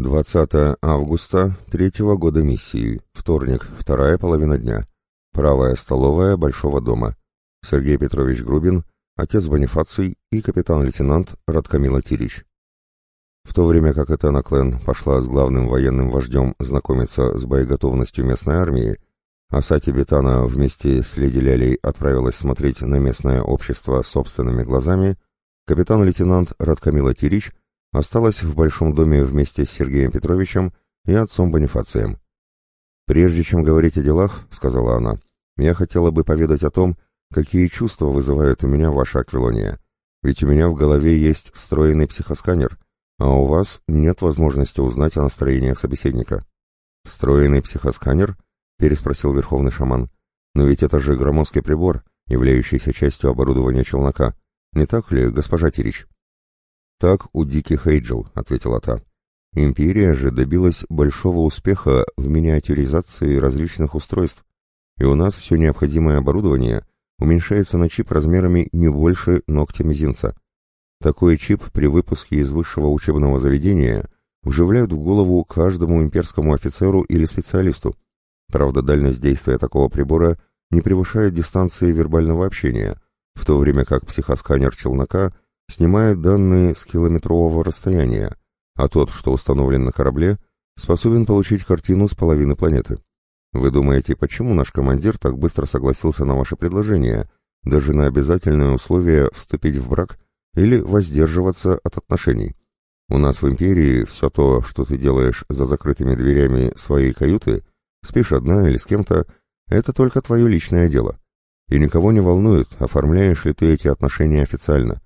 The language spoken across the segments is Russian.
20 августа третьего года миссии. Вторник, вторая половина дня. Правая столовая Большого дома. Сергей Петрович Грубин, отец Бонифаций и капитан-лейтенант Радкамила Тирич. В то время как Этана Клен пошла с главным военным вождем знакомиться с боеготовностью местной армии, а Сати Бетана вместе с Леди Лялей отправилась смотреть на местное общество собственными глазами, капитан-лейтенант Радкамила Тирич осталась в Большом доме вместе с Сергеем Петровичем и отцом Бонифацием. «Прежде чем говорить о делах, — сказала она, — я хотела бы поведать о том, какие чувства вызывает у меня ваша аквилония. Ведь у меня в голове есть встроенный психосканер, а у вас нет возможности узнать о настроениях собеседника». «Встроенный психосканер?» — переспросил верховный шаман. «Но ведь это же громоздкий прибор, являющийся частью оборудования челнока. Не так ли, госпожа Тирич?» «Так у диких Эйджел», — ответила та. «Империя же добилась большого успеха в миниатюризации различных устройств, и у нас все необходимое оборудование уменьшается на чип размерами не больше ногтя мизинца. Такой чип при выпуске из высшего учебного заведения вживляют в голову каждому имперскому офицеру или специалисту. Правда, дальность действия такого прибора не превышает дистанции вербального общения, в то время как психосканер челнока — снимает данные с километрового расстояния, а тот, что установлен на корабле, способен получить картину с половины планеты. Вы думаете, почему наш командир так быстро согласился на ваше предложение, даже на обязательное условие вступить в брак или воздерживаться от отношений? У нас в Империи все то, что ты делаешь за закрытыми дверями своей каюты, спишь одна или с кем-то, это только твое личное дело. И никого не волнует, оформляешь ли ты эти отношения официально.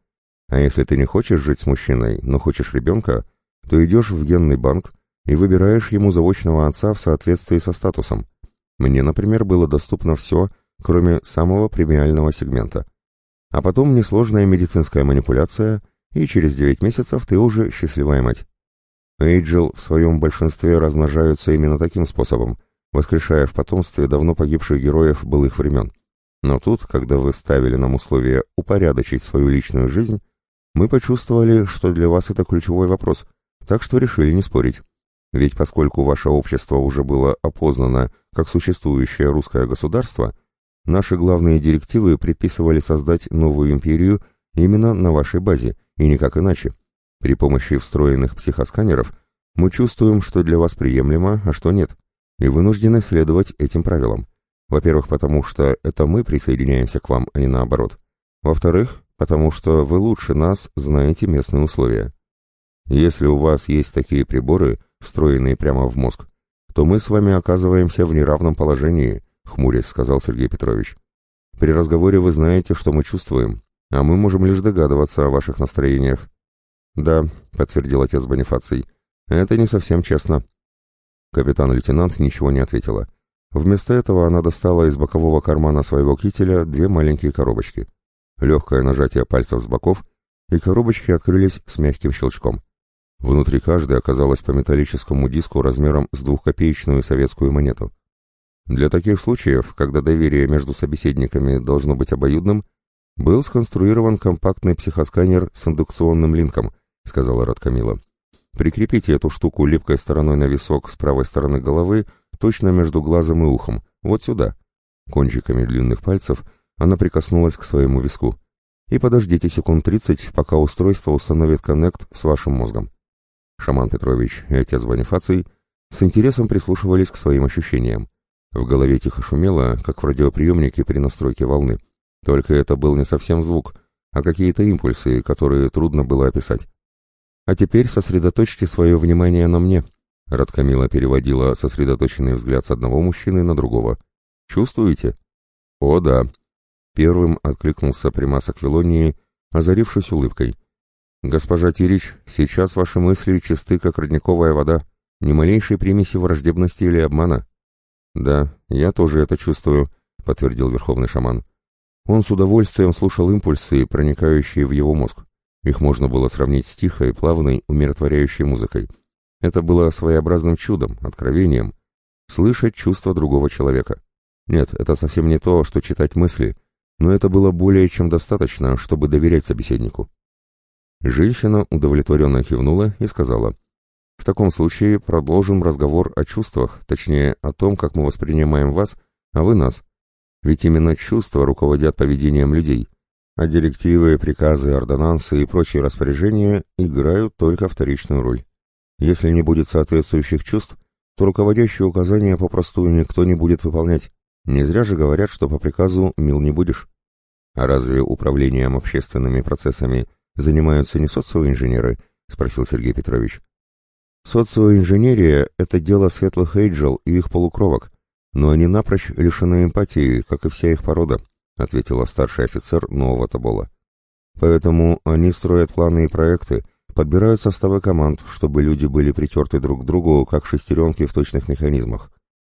А если ты не хочешь жить с мужчиной, но хочешь ребенка, то идешь в генный банк и выбираешь ему заочного отца в соответствии со статусом. Мне, например, было доступно все, кроме самого премиального сегмента. А потом несложная медицинская манипуляция, и через 9 месяцев ты уже счастливая мать. Эйджел в своем большинстве размножаются именно таким способом, воскрешая в потомстве давно погибших героев былых времен. Но тут, когда вы ставили нам условие упорядочить свою личную жизнь, мы почувствовали, что для вас это ключевой вопрос, так что решили не спорить. Ведь поскольку ваше общество уже было опознано как существующее русское государство, наши главные директивы предписывали создать новую империю именно на вашей базе, и никак иначе. При помощи встроенных психосканеров мы чувствуем, что для вас приемлемо, а что нет, и вынуждены следовать этим правилам. Во-первых, потому что это мы присоединяемся к вам, а не наоборот. Во-вторых, потому что вы лучше нас знаете местные условия. Если у вас есть такие приборы, встроенные прямо в мозг, то мы с вами оказываемся в неравном положении, хмурясь сказал Сергей Петрович. При разговоре вы знаете, что мы чувствуем, а мы можем лишь догадываться о ваших настроениях. Да, подтвердил отец Бонифаций, это не совсем честно. Капитан-лейтенант ничего не ответила. Вместо этого она достала из бокового кармана своего кителя две маленькие коробочки. Легкое нажатие пальцев с боков, и коробочки открылись с мягким щелчком. Внутри каждой оказалось по металлическому диску размером с двухкопеечную советскую монету. Для таких случаев, когда доверие между собеседниками должно быть обоюдным, был сконструирован компактный психосканер с индукционным линком, сказала Радкамила. Прикрепите эту штуку липкой стороной на висок с правой стороны головы, точно между глазом и ухом, вот сюда. Кончиками длинных пальцев она прикоснулась к своему виску. «И подождите секунд тридцать, пока устройство установит коннект с вашим мозгом». Шаман Петрович и отец Бонифаций с интересом прислушивались к своим ощущениям. В голове тихо шумело, как в радиоприемнике при настройке волны. Только это был не совсем звук, а какие-то импульсы, которые трудно было описать. «А теперь сосредоточьте свое внимание на мне», — Радкамила переводила сосредоточенный взгляд с одного мужчины на другого. «Чувствуете?» «О, да», Первым откликнулся примас Аквилонии, озарившись улыбкой. «Госпожа Тирич, сейчас ваши мысли чисты, как родниковая вода, ни малейшей примеси враждебности или обмана». «Да, я тоже это чувствую», — подтвердил верховный шаман. Он с удовольствием слушал импульсы, проникающие в его мозг. Их можно было сравнить с тихой, плавной, умиротворяющей музыкой. Это было своеобразным чудом, откровением. Слышать чувства другого человека. Нет, это совсем не то, что читать мысли, но это было более чем достаточно, чтобы доверять собеседнику. Женщина удовлетворенно кивнула и сказала, «В таком случае продолжим разговор о чувствах, точнее, о том, как мы воспринимаем вас, а вы нас. Ведь именно чувства руководят поведением людей, а директивы, приказы, ордонансы и прочие распоряжения играют только вторичную роль. Если не будет соответствующих чувств, то руководящие указания попросту никто не будет выполнять. Не зря же говорят, что по приказу мил не будешь. А разве управлением общественными процессами занимаются не социоинженеры? Спросил Сергей Петрович. Социоинженерия — это дело светлых эйджел и их полукровок, но они напрочь лишены эмпатии, как и вся их порода, ответила старший офицер нового Табола. Поэтому они строят планы и проекты, подбирают составы команд, чтобы люди были притерты друг к другу, как шестеренки в точных механизмах.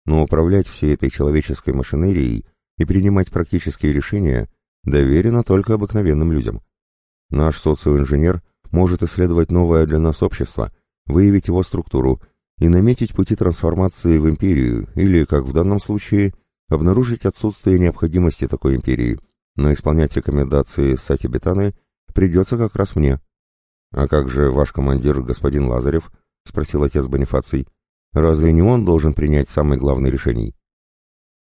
Но управлять всей этой человеческой машинерией и принимать практические решения доверено только обыкновенным людям. Наш социоинженер может исследовать новое для нас общество, выявить его структуру и наметить пути трансформации в империю или, как в данном случае, обнаружить отсутствие необходимости такой империи, но исполнять рекомендации Сати Бетаны придется как раз мне. «А как же ваш командир, господин Лазарев?» — спросил отец Бонифаций. «Разве не он должен принять самое главное решение?»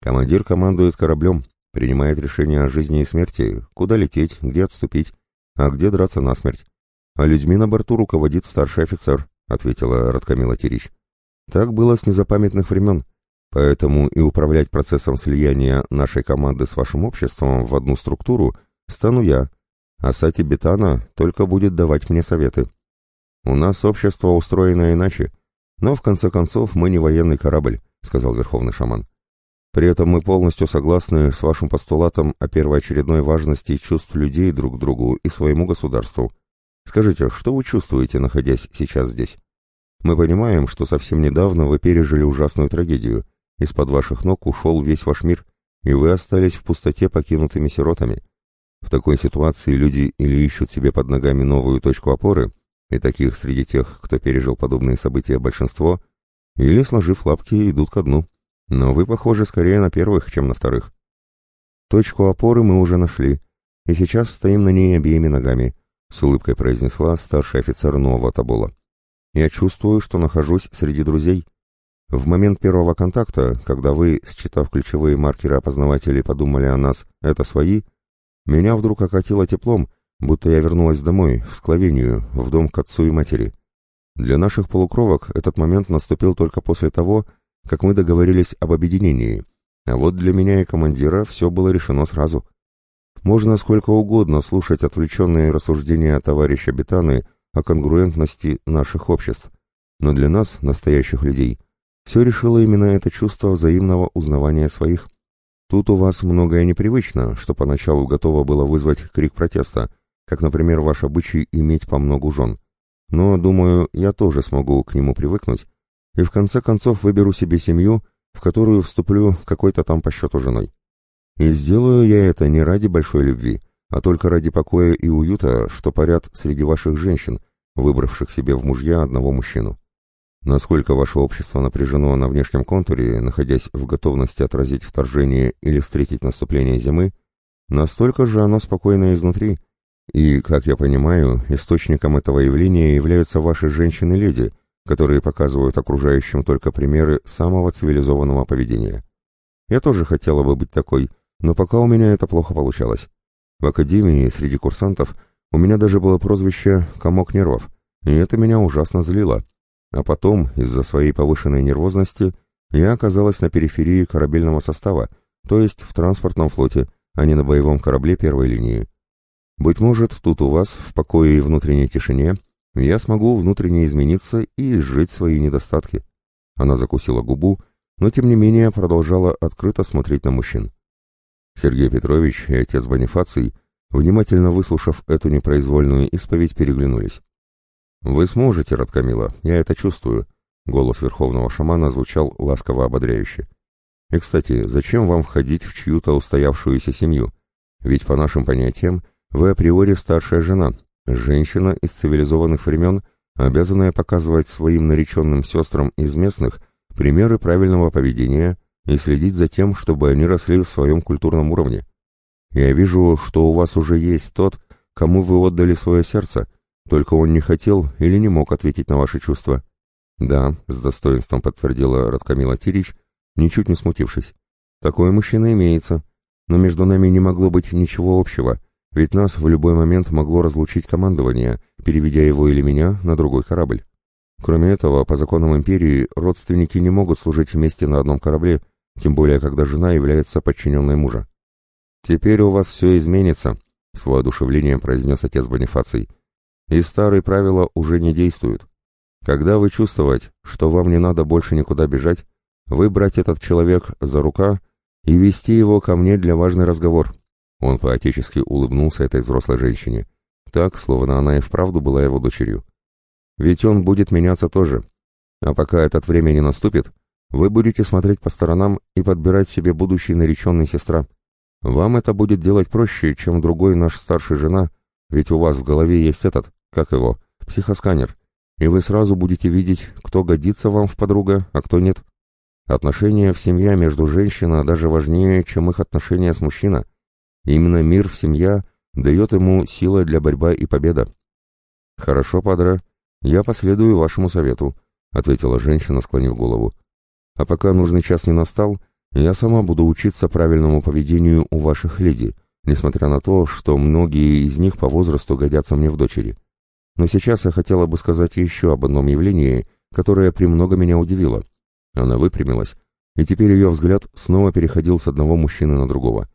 «Командир командует кораблем, принимает решение о жизни и смерти, куда лететь, где отступить, а где драться насмерть. А людьми на борту руководит старший офицер», — ответила Радкамила Терич. «Так было с незапамятных времен, поэтому и управлять процессом слияния нашей команды с вашим обществом в одну структуру стану я, а Сати Бетана только будет давать мне советы. У нас общество устроено иначе, но в конце концов мы не военный корабль, сказал верховный шаман. При этом мы полностью согласны с вашим постулатом о первоочередной важности чувств людей друг к другу и своему государству. Скажите, что вы чувствуете, находясь сейчас здесь? Мы понимаем, что совсем недавно вы пережили ужасную трагедию. Из-под ваших ног ушел весь ваш мир, и вы остались в пустоте покинутыми сиротами. В такой ситуации люди или ищут себе под ногами новую точку опоры, и таких среди тех, кто пережил подобные события большинство, или, сложив лапки, идут ко дну. Но вы, похоже, скорее на первых, чем на вторых. Точку опоры мы уже нашли, и сейчас стоим на ней обеими ногами, с улыбкой произнесла старший офицер нового Табола. Я чувствую, что нахожусь среди друзей. В момент первого контакта, когда вы, считав ключевые маркеры опознавателей, подумали о нас «это свои», меня вдруг окатило теплом, будто я вернулась домой, в Скловению, в дом к отцу и матери. Для наших полукровок этот момент наступил только после того, как мы договорились об объединении, а вот для меня и командира все было решено сразу. Можно сколько угодно слушать отвлеченные рассуждения товарища Бетаны о конгруентности наших обществ, но для нас, настоящих людей, все решило именно это чувство взаимного узнавания своих. Тут у вас многое непривычно, что поначалу готово было вызвать крик протеста, как, например, ваш обычай иметь по многу жен. Но, думаю, я тоже смогу к нему привыкнуть, и в конце концов выберу себе семью, в которую вступлю какой-то там по счету женой. И сделаю я это не ради большой любви, а только ради покоя и уюта, что парят среди ваших женщин, выбравших себе в мужья одного мужчину. Насколько ваше общество напряжено на внешнем контуре, находясь в готовности отразить вторжение или встретить наступление зимы, настолько же оно спокойно изнутри. И, как я понимаю, источником этого явления являются ваши женщины-леди, которые показывают окружающим только примеры самого цивилизованного поведения. Я тоже хотела бы быть такой, но пока у меня это плохо получалось. В академии среди курсантов у меня даже было прозвище «комок нервов», и это меня ужасно злило. А потом, из-за своей повышенной нервозности, я оказалась на периферии корабельного состава, то есть в транспортном флоте, а не на боевом корабле первой линии. Быть может, тут у вас, в покое и внутренней тишине, я смогу внутренне измениться и изжить свои недостатки. Она закусила губу, но тем не менее продолжала открыто смотреть на мужчин. Сергей Петрович и отец Бонифаций, внимательно выслушав эту непроизвольную исповедь, переглянулись. «Вы сможете, Радкамила, я это чувствую», — голос верховного шамана звучал ласково ободряюще. «И, кстати, зачем вам входить в чью-то устоявшуюся семью? Ведь, по нашим понятиям, вы априори старшая жена, женщина из цивилизованных времен, обязанная показывать своим нареченным сестрам из местных примеры правильного поведения и следить за тем, чтобы они росли в своем культурном уровне. Я вижу, что у вас уже есть тот, кому вы отдали свое сердце, только он не хотел или не мог ответить на ваши чувства. Да, с достоинством подтвердила Радкамила Тирич, ничуть не смутившись. Такой мужчина имеется, но между нами не могло быть ничего общего, ведь нас в любой момент могло разлучить командование, переведя его или меня на другой корабль. Кроме этого, по законам империи, родственники не могут служить вместе на одном корабле, тем более, когда жена является подчиненной мужа. «Теперь у вас все изменится», — с воодушевлением произнес отец Бонифаций. «И старые правила уже не действуют. Когда вы чувствовать, что вам не надо больше никуда бежать, вы брать этот человек за рука и вести его ко мне для важный разговор». Он поотечески улыбнулся этой взрослой женщине, так, словно она и вправду была его дочерью. «Ведь он будет меняться тоже. А пока этот время не наступит, вы будете смотреть по сторонам и подбирать себе будущий нареченный сестра. Вам это будет делать проще, чем другой наш старший жена, ведь у вас в голове есть этот, как его, психосканер, и вы сразу будете видеть, кто годится вам в подруга, а кто нет. Отношения в семье между женщиной даже важнее, чем их отношения с мужчиной. Именно мир в семье дает ему силы для борьбы и победа. «Хорошо, падре, я последую вашему совету», — ответила женщина, склонив голову. «А пока нужный час не настал, я сама буду учиться правильному поведению у ваших леди, несмотря на то, что многие из них по возрасту годятся мне в дочери. Но сейчас я хотела бы сказать еще об одном явлении, которое премного меня удивило. Она выпрямилась, и теперь ее взгляд снова переходил с одного мужчины на другого.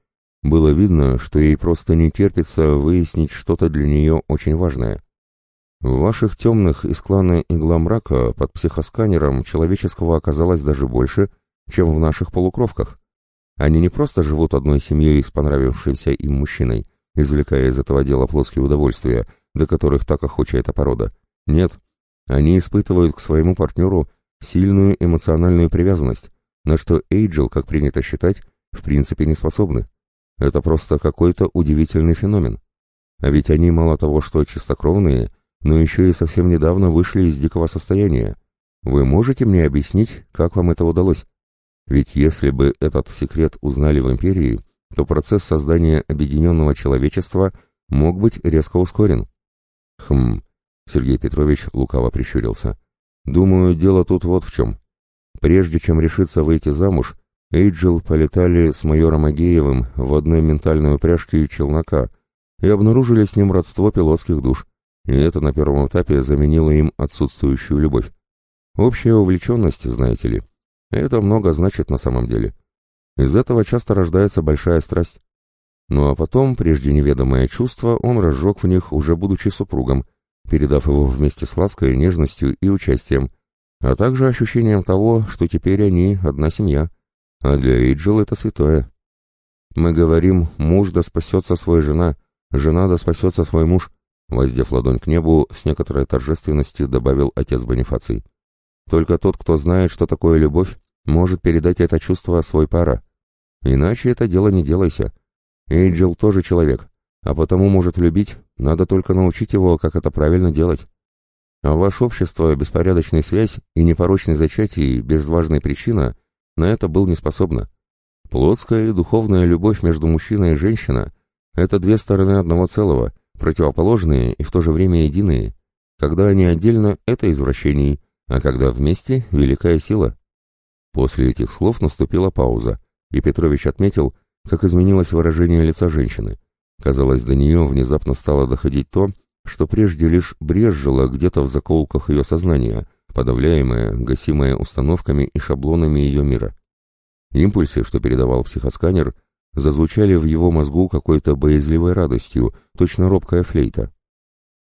Было видно, что ей просто не терпится выяснить что-то для нее очень важное. В ваших темных из клана Игла Мрака под психосканером человеческого оказалось даже больше, чем в наших полукровках. Они не просто живут одной семьей с понравившимся им мужчиной, извлекая из этого дела плоские удовольствия, до которых так охоча эта порода. Нет, они испытывают к своему партнеру сильную эмоциональную привязанность, на что Эйджел, как принято считать, в принципе не способны. Это просто какой-то удивительный феномен. А ведь они мало того, что чистокровные, но еще и совсем недавно вышли из дикого состояния. Вы можете мне объяснить, как вам это удалось? Ведь если бы этот секрет узнали в империи, то процесс создания объединенного человечества мог быть резко ускорен. Хм, Сергей Петрович лукаво прищурился. Думаю, дело тут вот в чем. Прежде чем решиться выйти замуж, Эйджел полетали с майором Агеевым в одной ментальной упряжке челнока и обнаружили с ним родство пилотских душ, и это на первом этапе заменило им отсутствующую любовь. Общая увлеченность, знаете ли. Это много значит на самом деле. Из этого часто рождается большая страсть. Ну а потом, прежде неведомое чувство, он разжег в них, уже будучи супругом, передав его вместе с лаской, нежностью и участием, а также ощущением того, что теперь они одна семья, а для Эйджел это святое. Мы говорим, муж да спасется свой жена, жена да спасется свой муж, воздев ладонь к небу, с некоторой торжественностью добавил отец Бонифаций. Только тот, кто знает, что такое любовь, может передать это чувство свой пара. Иначе это дело не делайся. Эйджел тоже человек, а потому может любить, надо только научить его, как это правильно делать. А ваше общество, беспорядочная связь и непорочное зачатие без важной причины на это был не способно. Плотская и духовная любовь между мужчиной и женщиной – это две стороны одного целого, противоположные и в то же время единые. Когда они отдельно – это извращение, а когда вместе – великая сила. После этих слов наступила пауза, и Петрович отметил, как изменилось выражение лица женщины. Казалось, до нее внезапно стало доходить то, что прежде лишь брезжило где-то в закоулках ее сознания, подавляемое, гасимое установками и шаблонами ее мира. Импульсы, что передавал психосканер, зазвучали в его мозгу какой-то боязливой радостью, точно робкая флейта.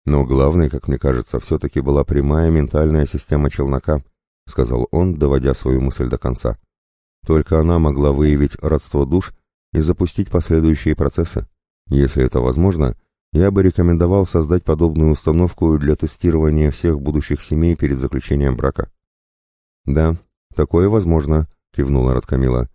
Но главной, как мне кажется, все-таки была прямая ментальная система челнока —— сказал он, доводя свою мысль до конца. «Только она могла выявить родство душ и запустить последующие процессы. Если это возможно, я бы рекомендовал создать подобную установку для тестирования всех будущих семей перед заключением брака». «Да, такое возможно», — кивнула Радкамила.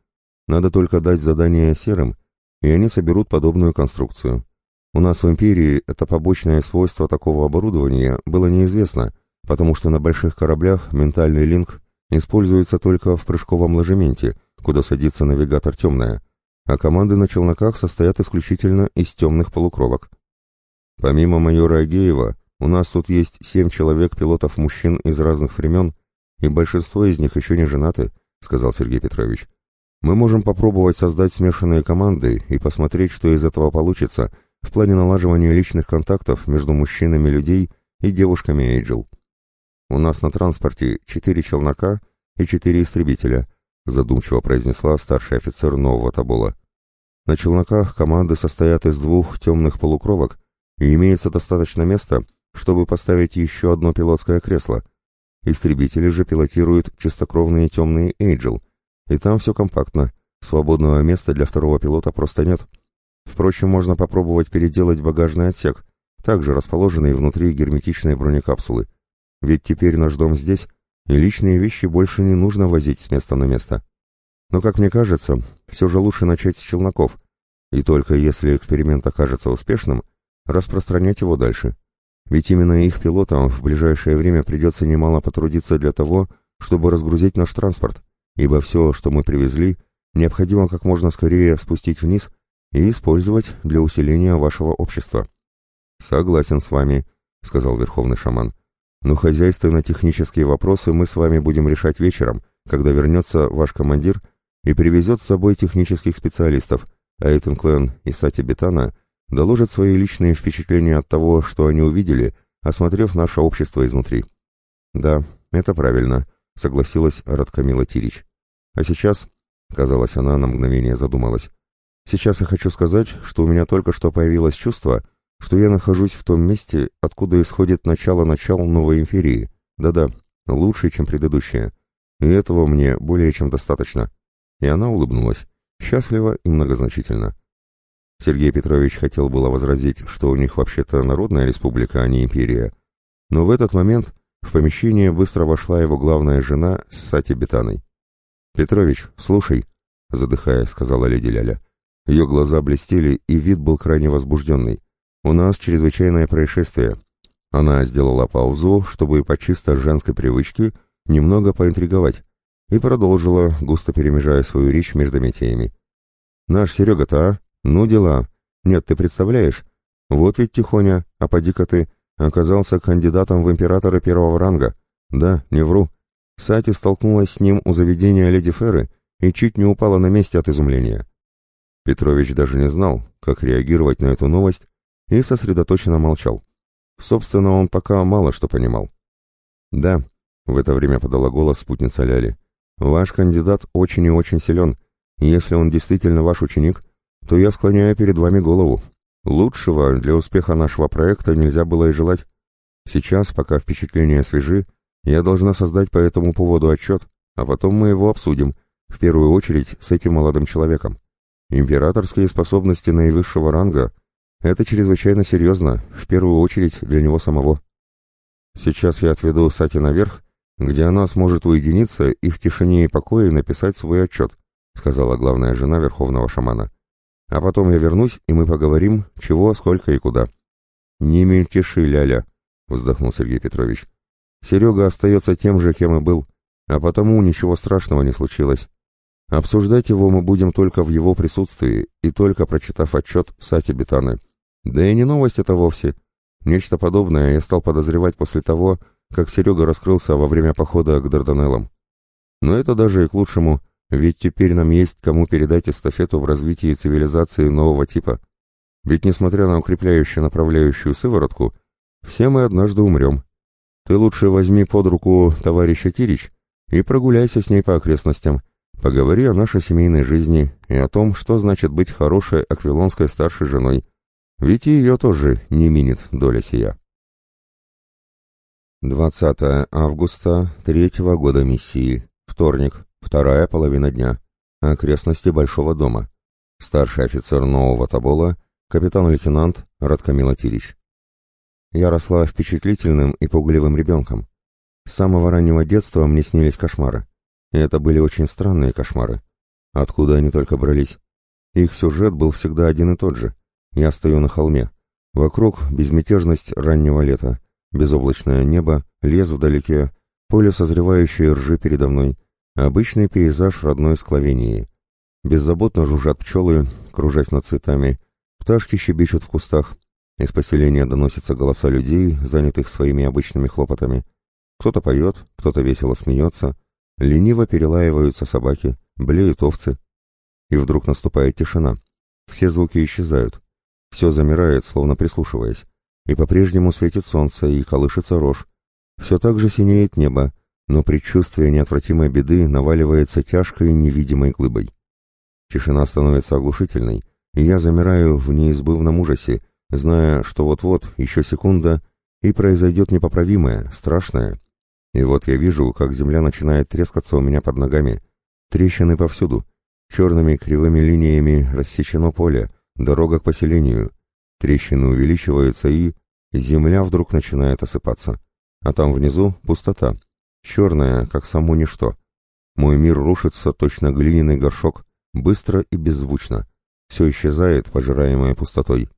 «Надо только дать задание серым, и они соберут подобную конструкцию. У нас в империи это побочное свойство такого оборудования было неизвестно, потому что на больших кораблях ментальный линк используется только в прыжковом ложементе, куда садится навигатор «Темная», а команды на челноках состоят исключительно из темных полукровок. Помимо майора Агеева, у нас тут есть семь человек пилотов-мужчин из разных времен, и большинство из них еще не женаты», — сказал Сергей Петрович. «Мы можем попробовать создать смешанные команды и посмотреть, что из этого получится в плане налаживания личных контактов между мужчинами людей и девушками Эйджел. У нас на транспорте четыре челнока и четыре истребителя», — задумчиво произнесла старший офицер нового Табола. «На челноках команды состоят из двух темных полукровок, и имеется достаточно места, чтобы поставить еще одно пилотское кресло. Истребители же пилотируют чистокровные темные Эйджел, и там все компактно, свободного места для второго пилота просто нет. Впрочем, можно попробовать переделать багажный отсек, также расположенный внутри герметичной бронекапсулы. Ведь теперь наш дом здесь, и личные вещи больше не нужно возить с места на место. Но, как мне кажется, все же лучше начать с челноков, и только если эксперимент окажется успешным, распространять его дальше. Ведь именно их пилотам в ближайшее время придется немало потрудиться для того, чтобы разгрузить наш транспорт, ибо все, что мы привезли, необходимо как можно скорее спустить вниз и использовать для усиления вашего общества. «Согласен с вами», — сказал верховный шаман. «Но хозяйственно-технические вопросы мы с вами будем решать вечером, когда вернется ваш командир и привезет с собой технических специалистов, а Эйтен Клен и Сати Бетана доложат свои личные впечатления от того, что они увидели, осмотрев наше общество изнутри. Да, это правильно, согласилась Радкамила Тирич. А сейчас, казалось, она на мгновение задумалась. Сейчас я хочу сказать, что у меня только что появилось чувство, что я нахожусь в том месте, откуда исходит начало-начал новой империи. Да-да, лучше, чем предыдущая. И этого мне более чем достаточно. И она улыбнулась, счастливо и многозначительно. Сергей Петрович хотел было возразить, что у них вообще-то народная республика, а не империя. Но в этот момент в помещение быстро вошла его главная жена с Сати Бетаной. «Петрович, слушай», — задыхая, сказала леди Ляля. Ее глаза блестели, и вид был крайне возбужденный. «У нас чрезвычайное происшествие». Она сделала паузу, чтобы по чисто женской привычке немного поинтриговать, и продолжила, густо перемежая свою речь между метеями. «Наш Серега-то, а? Ну дела. Нет, ты представляешь? Вот ведь тихоня, а поди-ка ты, оказался кандидатом в императоры первого ранга. Да, не вру. Сати столкнулась с ним у заведения леди Ферры и чуть не упала на месте от изумления. Петрович даже не знал, как реагировать на эту новость, и сосредоточенно молчал. Собственно, он пока мало что понимал. «Да», — в это время подала голос спутница Ляли, — «ваш кандидат очень и очень силен. Если он действительно ваш ученик, то я склоняю перед вами голову. Лучшего для успеха нашего проекта нельзя было и желать. Сейчас, пока впечатления свежи, я должна создать по этому поводу отчет, а потом мы его обсудим, в первую очередь с этим молодым человеком. Императорские способности наивысшего ранга — это чрезвычайно серьезно, в первую очередь для него самого. Сейчас я отведу Сати наверх, где она сможет уединиться и в тишине и покое написать свой отчет, сказала главная жена верховного шамана. А потом я вернусь, и мы поговорим, чего, сколько и куда. Не мельтеши, Ляля, вздохнул Сергей Петрович. Серега остается тем же, кем и был, а потому ничего страшного не случилось. Обсуждать его мы будем только в его присутствии и только прочитав отчет Сати Бетаны. Да и не новость это вовсе. Нечто подобное я стал подозревать после того, как Серега раскрылся во время похода к Дарданеллам. Но это даже и к лучшему, ведь теперь нам есть кому передать эстафету в развитии цивилизации нового типа. Ведь несмотря на укрепляющую направляющую сыворотку, все мы однажды умрем. Ты лучше возьми под руку товарища Тирич и прогуляйся с ней по окрестностям. Поговори о нашей семейной жизни и о том, что значит быть хорошей аквилонской старшей женой. Ведь и ее тоже не минит доля сия. 20 августа третьего года миссии. Вторник. Вторая половина дня. Окрестности Большого дома. Старший офицер нового Табола, капитан-лейтенант Радкамила Тирич. Я росла впечатлительным и пугливым ребенком. С самого раннего детства мне снились кошмары. И это были очень странные кошмары. Откуда они только брались? Их сюжет был всегда один и тот же. Я стою на холме. Вокруг безмятежность раннего лета. Безоблачное небо, лес вдалеке, поле созревающей ржи передо мной — Обычный пейзаж родной Скловении. Беззаботно жужжат пчелы, кружась над цветами, пташки щебечут в кустах, из поселения доносятся голоса людей, занятых своими обычными хлопотами. Кто-то поет, кто-то весело смеется, лениво перелаиваются собаки, блеют овцы. И вдруг наступает тишина. Все звуки исчезают. Все замирает, словно прислушиваясь. И по-прежнему светит солнце, и колышется рожь. Все так же синеет небо, но предчувствие неотвратимой беды наваливается тяжкой невидимой глыбой. Тишина становится оглушительной, и я замираю в неизбывном ужасе, зная, что вот-вот, еще секунда, и произойдет непоправимое, страшное. И вот я вижу, как земля начинает трескаться у меня под ногами. Трещины повсюду. Черными кривыми линиями рассечено поле, дорога к поселению. Трещины увеличиваются и... Земля вдруг начинает осыпаться. А там внизу пустота. Черная, как само ничто. Мой мир рушится, точно глиняный горшок, быстро и беззвучно. Все исчезает, пожираемое пустотой.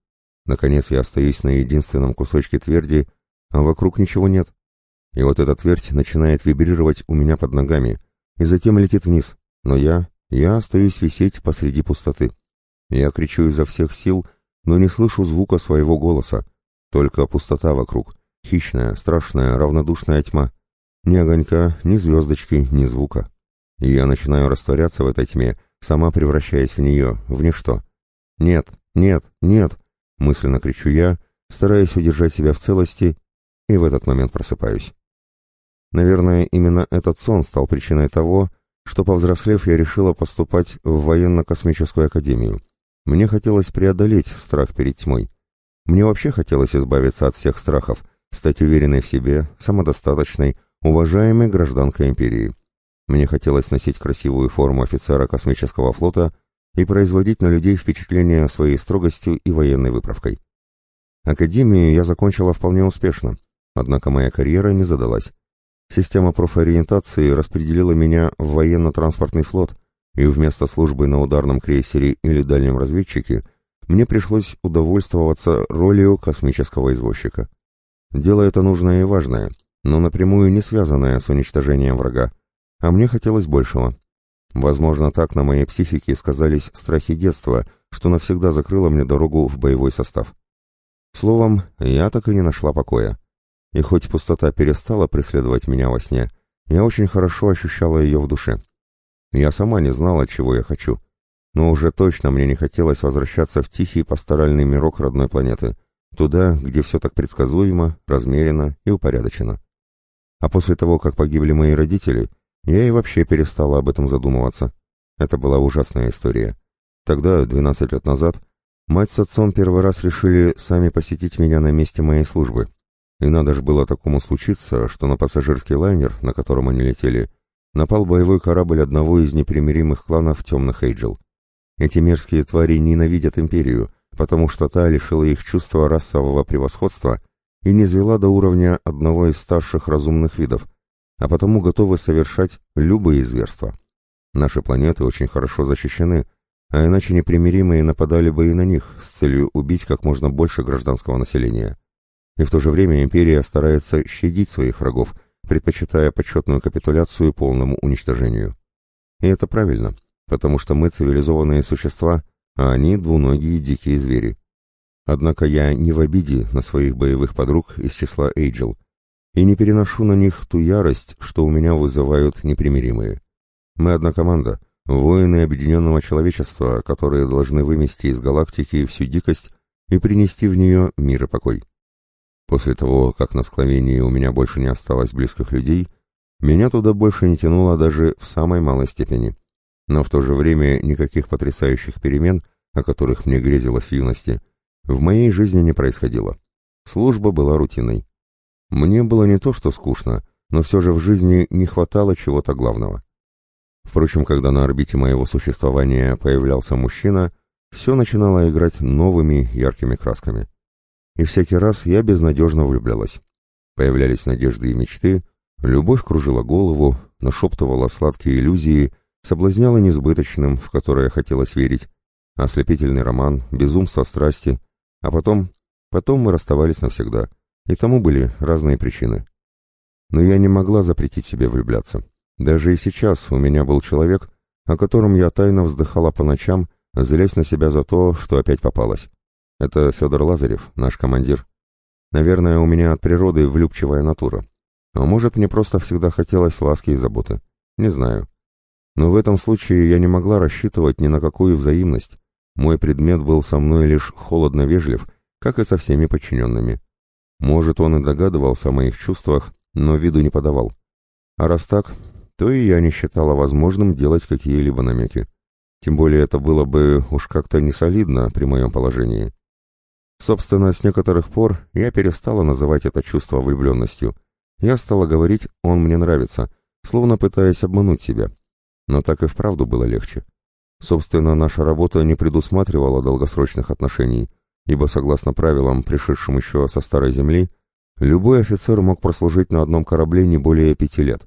Наконец я остаюсь на единственном кусочке тверди, а вокруг ничего нет. И вот эта твердь начинает вибрировать у меня под ногами, и затем летит вниз. Но я, я остаюсь висеть посреди пустоты. Я кричу изо всех сил, но не слышу звука своего голоса. Только пустота вокруг, хищная, страшная, равнодушная тьма. Ни огонька, ни звездочки, ни звука. Я начинаю растворяться в этой тьме, сама превращаясь в нее, в ничто. «Нет, нет, нет!» — мысленно кричу я, стараясь удержать себя в целости, и в этот момент просыпаюсь. Наверное, именно этот сон стал причиной того, что, повзрослев, я решила поступать в военно-космическую академию. Мне хотелось преодолеть страх перед тьмой. Мне вообще хотелось избавиться от всех страхов, стать уверенной в себе, самодостаточной, уважаемой гражданкой империи. Мне хотелось носить красивую форму офицера космического флота и производить на людей впечатление своей строгостью и военной выправкой. Академию я закончила вполне успешно, однако моя карьера не задалась. Система профориентации распределила меня в военно-транспортный флот, и вместо службы на ударном крейсере или дальнем разведчике мне пришлось удовольствоваться ролью космического извозчика. Дело это нужное и важное, но напрямую не связанное с уничтожением врага, а мне хотелось большего. Возможно, так на моей психике сказались страхи детства, что навсегда закрыло мне дорогу в боевой состав. Словом, я так и не нашла покоя. И хоть пустота перестала преследовать меня во сне, я очень хорошо ощущала ее в душе. Я сама не знала, чего я хочу, но уже точно мне не хотелось возвращаться в тихий пасторальный мирок родной планеты, туда, где все так предсказуемо, размеренно и упорядочено. А после того, как погибли мои родители, я и вообще перестала об этом задумываться. Это была ужасная история. Тогда, 12 лет назад, мать с отцом первый раз решили сами посетить меня на месте моей службы. И надо же было такому случиться, что на пассажирский лайнер, на котором они летели, напал боевой корабль одного из непримиримых кланов темных Эйджел. Эти мерзкие твари ненавидят империю, потому что та лишила их чувства расового превосходства и не звела до уровня одного из старших разумных видов, а потому готовы совершать любые зверства. Наши планеты очень хорошо защищены, а иначе непримиримые нападали бы и на них с целью убить как можно больше гражданского населения. И в то же время империя старается щадить своих врагов, предпочитая почетную капитуляцию полному уничтожению. И это правильно, потому что мы цивилизованные существа, а они двуногие дикие звери. Однако я не в обиде на своих боевых подруг из числа Эйджел, и не переношу на них ту ярость, что у меня вызывают непримиримые. Мы одна команда, воины объединенного человечества, которые должны вымести из галактики всю дикость и принести в нее мир и покой. После того, как на склонении у меня больше не осталось близких людей, меня туда больше не тянуло даже в самой малой степени. Но в то же время никаких потрясающих перемен, о которых мне грезилось в юности, в моей жизни не происходило. Служба была рутиной. Мне было не то что скучно, но все же в жизни не хватало чего-то главного. Впрочем, когда на орбите моего существования появлялся мужчина, все начинало играть новыми яркими красками. И всякий раз я безнадежно влюблялась. Появлялись надежды и мечты, любовь кружила голову, нашептывала сладкие иллюзии, соблазняла несбыточным, в которое хотелось верить, ослепительный роман, безумство страсти, а потом, потом мы расставались навсегда — и тому были разные причины. Но я не могла запретить себе влюбляться. Даже и сейчас у меня был человек, о котором я тайно вздыхала по ночам, злясь на себя за то, что опять попалась. Это Федор Лазарев, наш командир. Наверное, у меня от природы влюбчивая натура. А может, мне просто всегда хотелось ласки и заботы. Не знаю. Но в этом случае я не могла рассчитывать ни на какую взаимность. Мой предмет был со мной лишь холодно вежлив, как и со всеми подчиненными. Может, он и догадывался о моих чувствах, но виду не подавал. А раз так, то и я не считала возможным делать какие-либо намеки. Тем более это было бы уж как-то несолидно при моем положении. Собственно, с некоторых пор я перестала называть это чувство влюбленностью. Я стала говорить «он мне нравится», словно пытаясь обмануть себя. Но так и вправду было легче. Собственно, наша работа не предусматривала долгосрочных отношений, ибо, согласно правилам, пришедшим еще со Старой Земли, любой офицер мог прослужить на одном корабле не более пяти лет.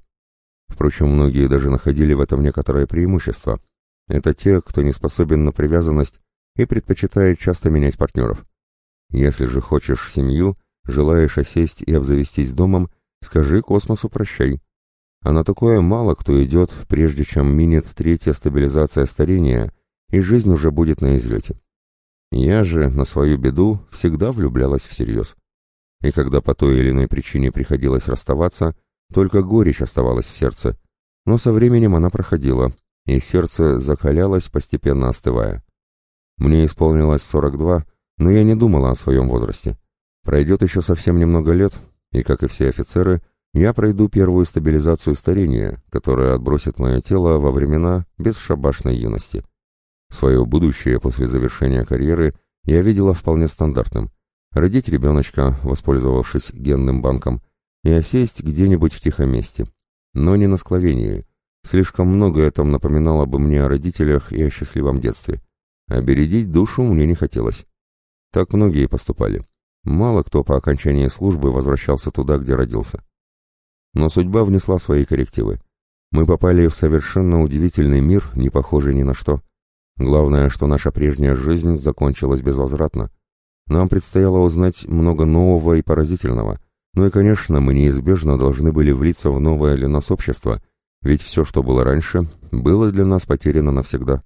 Впрочем, многие даже находили в этом некоторое преимущество. Это те, кто не способен на привязанность и предпочитает часто менять партнеров. Если же хочешь семью, желаешь осесть и обзавестись домом, скажи космосу прощай. А на такое мало кто идет, прежде чем минет третья стабилизация старения, и жизнь уже будет на излете. Я же, на свою беду, всегда влюблялась всерьез. И когда по той или иной причине приходилось расставаться, только горечь оставалась в сердце. Но со временем она проходила, и сердце закалялось, постепенно остывая. Мне исполнилось 42, но я не думала о своем возрасте. Пройдет еще совсем немного лет, и, как и все офицеры, я пройду первую стабилизацию старения, которая отбросит мое тело во времена бесшабашной юности. Свое будущее после завершения карьеры я видела вполне стандартным. Родить ребеночка, воспользовавшись генным банком, и осесть где-нибудь в тихом месте. Но не на скловении. Слишком многое там напоминало бы мне о родителях и о счастливом детстве. А бередить душу мне не хотелось. Так многие поступали. Мало кто по окончании службы возвращался туда, где родился. Но судьба внесла свои коррективы. Мы попали в совершенно удивительный мир, не похожий ни на что. Главное, что наша прежняя жизнь закончилась безвозвратно. Нам предстояло узнать много нового и поразительного. Ну и, конечно, мы неизбежно должны были влиться в новое для нас общество, ведь все, что было раньше, было для нас потеряно навсегда.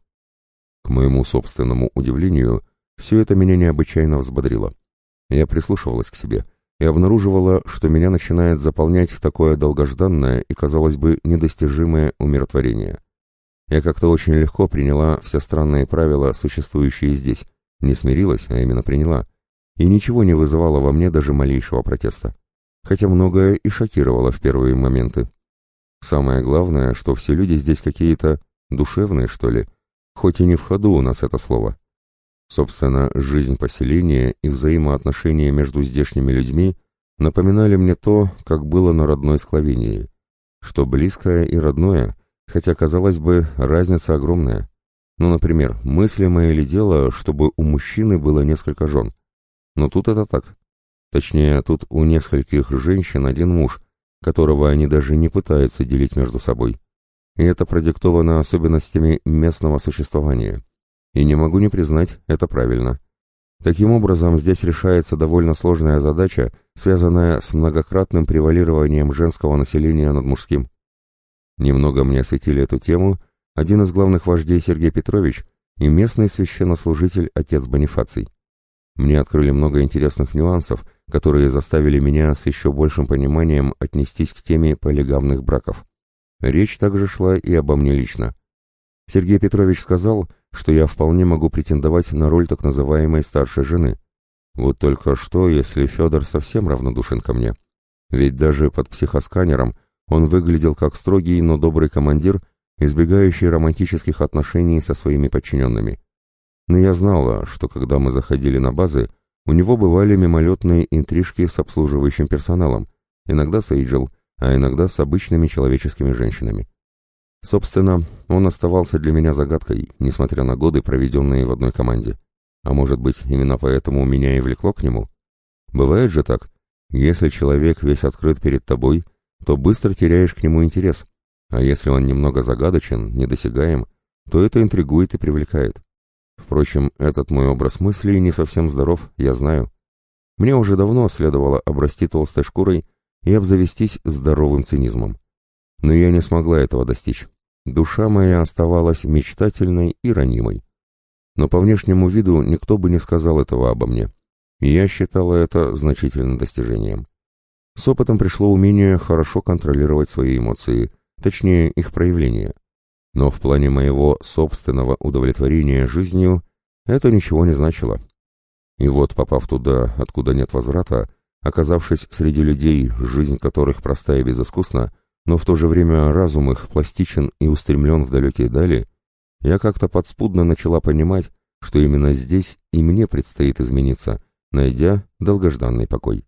К моему собственному удивлению, все это меня необычайно взбодрило. Я прислушивалась к себе — и обнаруживала, что меня начинает заполнять такое долгожданное и, казалось бы, недостижимое умиротворение. Я как-то очень легко приняла все странные правила, существующие здесь, не смирилась, а именно приняла, и ничего не вызывало во мне даже малейшего протеста, хотя многое и шокировало в первые моменты. Самое главное, что все люди здесь какие-то душевные, что ли, хоть и не в ходу у нас это слово. Собственно, жизнь поселения и взаимоотношения между здешними людьми напоминали мне то, как было на родной Скловении. Что близкое и родное, хотя, казалось бы, разница огромная. Ну, например, мыслимое ли дело, чтобы у мужчины было несколько жен? Но тут это так. Точнее, тут у нескольких женщин один муж, которого они даже не пытаются делить между собой. И это продиктовано особенностями местного существования. И не могу не признать, это правильно. Таким образом, здесь решается довольно сложная задача, связанная с многократным превалированием женского населения над мужским. Немного мне осветили эту тему один из главных вождей Сергей Петрович и местный священнослужитель отец Бонифаций. Мне открыли много интересных нюансов, которые заставили меня с еще большим пониманием отнестись к теме полигамных браков. Речь также шла и обо мне лично. Сергей Петрович сказал, что я вполне могу претендовать на роль так называемой старшей жены. Вот только что, если Федор совсем равнодушен ко мне? Ведь даже под психосканером он выглядел как строгий, но добрый командир, избегающий романтических отношений со своими подчиненными. Но я знала, что когда мы заходили на базы, у него бывали мимолетные интрижки с обслуживающим персоналом, иногда с Эйджел, а иногда с обычными человеческими женщинами. Собственно, он оставался для меня загадкой, несмотря на годы, проведенные в одной команде. А может быть, именно поэтому меня и влекло к нему? Бывает же так. Если человек весь открыт перед тобой, то быстро теряешь к нему интерес. А если он немного загадочен, недосягаем, то это интригует и привлекает. Впрочем, этот мой образ мыслей не совсем здоров, я знаю. Мне уже давно следовало обрасти толстой шкурой и обзавестись здоровым цинизмом. Но я не смогла этого достичь. Душа моя оставалась мечтательной и ранимой. Но по внешнему виду никто бы не сказал этого обо мне. Я считала это значительным достижением. С опытом пришло умение хорошо контролировать свои эмоции, точнее их проявление. Но в плане моего собственного удовлетворения жизнью это ничего не значило. И вот, попав туда, откуда нет возврата, оказавшись среди людей, жизнь которых проста и безыскусна, но в то же время разум их пластичен и устремлен в далекие дали, я как-то подспудно начала понимать, что именно здесь и мне предстоит измениться, найдя долгожданный покой.